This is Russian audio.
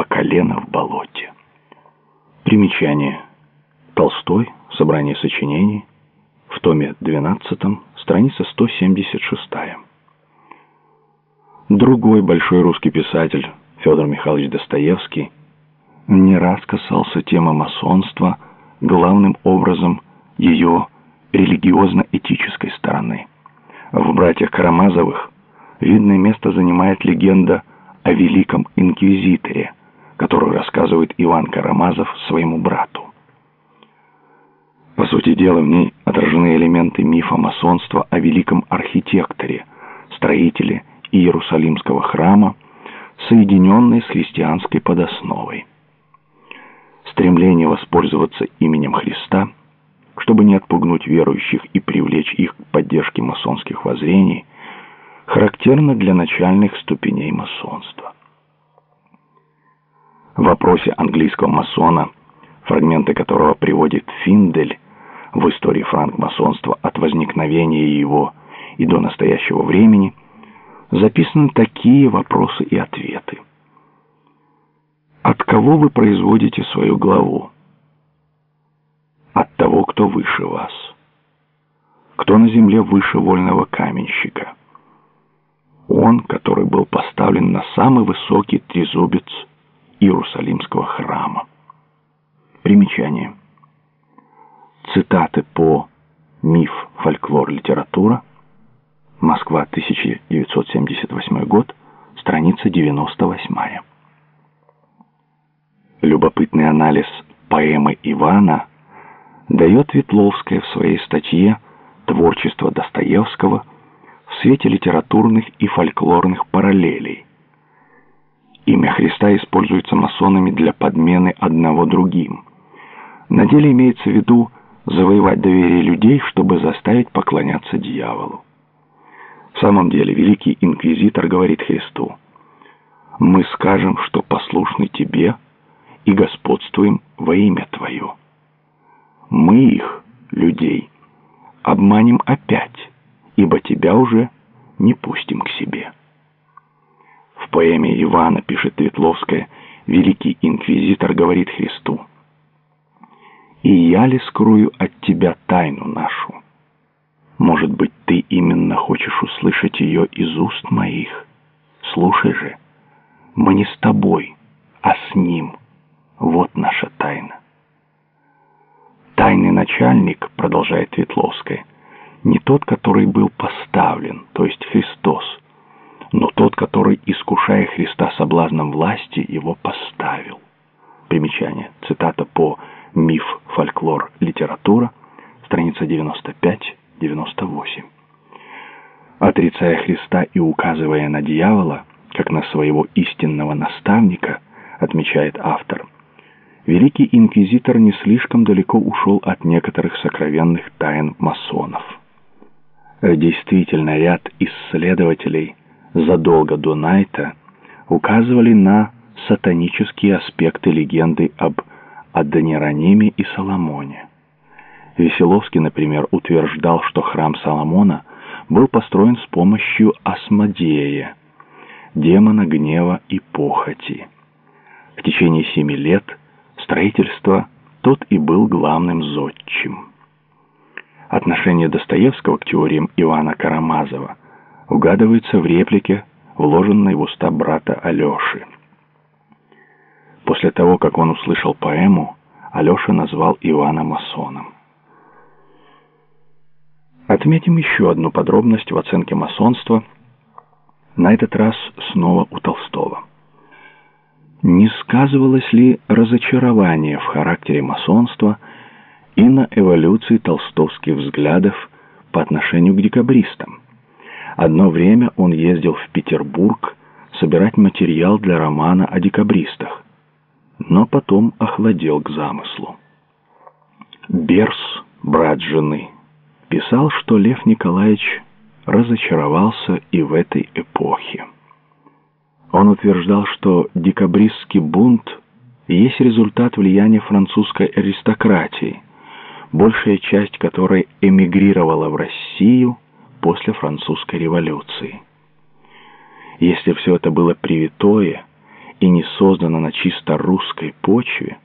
по колено в болоте. Примечание. Толстой. Собрание сочинений. В томе 12, страница 176. Другой большой русский писатель, Федор Михайлович Достоевский, не раз касался темы масонства, главным образом ее религиозно-этической стороны. В «Братьях Карамазовых» видное место занимает легенда о Великом Инквизиторе, которую рассказывает Иван Карамазов своему брату. По сути дела, в ней отражены элементы мифа масонства о великом архитекторе, строителе Иерусалимского храма, соединенной с христианской подосновой. Стремление воспользоваться именем Христа, чтобы не отпугнуть верующих и привлечь их к поддержке масонских воззрений, характерно для начальных ступеней масонства. В вопросе английского масона, фрагменты которого приводит Финдель в истории франкмасонства от возникновения его и до настоящего времени, записаны такие вопросы и ответы. От кого вы производите свою главу? От того, кто выше вас. Кто на земле выше вольного каменщика? Он, который был поставлен на самый высокий трезубец Иерусалимского храма. Примечание. Цитаты по «Миф, фольклор, литература», Москва, 1978 год, страница 98. Любопытный анализ поэмы Ивана дает Ветловская в своей статье «Творчество Достоевского» в свете литературных и фольклорных параллелей. Имя Христа используется масонами для подмены одного другим. На деле имеется в виду завоевать доверие людей, чтобы заставить поклоняться дьяволу. В самом деле, великий инквизитор говорит Христу, «Мы скажем, что послушны Тебе и господствуем во имя Твое. Мы их, людей, обманем опять, ибо Тебя уже не пустим к себе». В поэме Ивана, пишет Ветловская, великий инквизитор говорит Христу, «И я ли скрою от Тебя тайну нашу?» Может быть, ты именно хочешь услышать ее из уст моих? Слушай же, мы не с тобой, а с ним. Вот наша тайна. Тайный начальник, продолжает Ветловская, не тот, который был поставлен, то есть Христос, но тот, который, искушая Христа соблазном власти, его поставил. Примечание. Цитата по «Миф, фольклор, литература», страница 95 98. Отрицая Христа и указывая на дьявола, как на своего истинного наставника, отмечает автор, великий инквизитор не слишком далеко ушел от некоторых сокровенных тайн масонов. Действительно, ряд исследователей задолго до Найта указывали на сатанические аспекты легенды об Адонирониме и Соломоне. Веселовский, например, утверждал, что храм Соломона был построен с помощью Асмодея, демона гнева и похоти. В течение семи лет строительства тот и был главным зодчим. Отношение Достоевского к теориям Ивана Карамазова угадывается в реплике, вложенной в уста брата Алеши. После того, как он услышал поэму, Алеша назвал Ивана масоном. Отметим еще одну подробность в оценке масонства, на этот раз снова у Толстого. Не сказывалось ли разочарование в характере масонства и на эволюции толстовских взглядов по отношению к декабристам? Одно время он ездил в Петербург собирать материал для романа о декабристах, но потом охладел к замыслу. Берс, брат жены, писал, что Лев Николаевич разочаровался и в этой эпохе. Он утверждал, что декабристский бунт есть результат влияния французской аристократии, большая часть которой эмигрировала в Россию после французской революции. Если все это было привитое и не создано на чисто русской почве,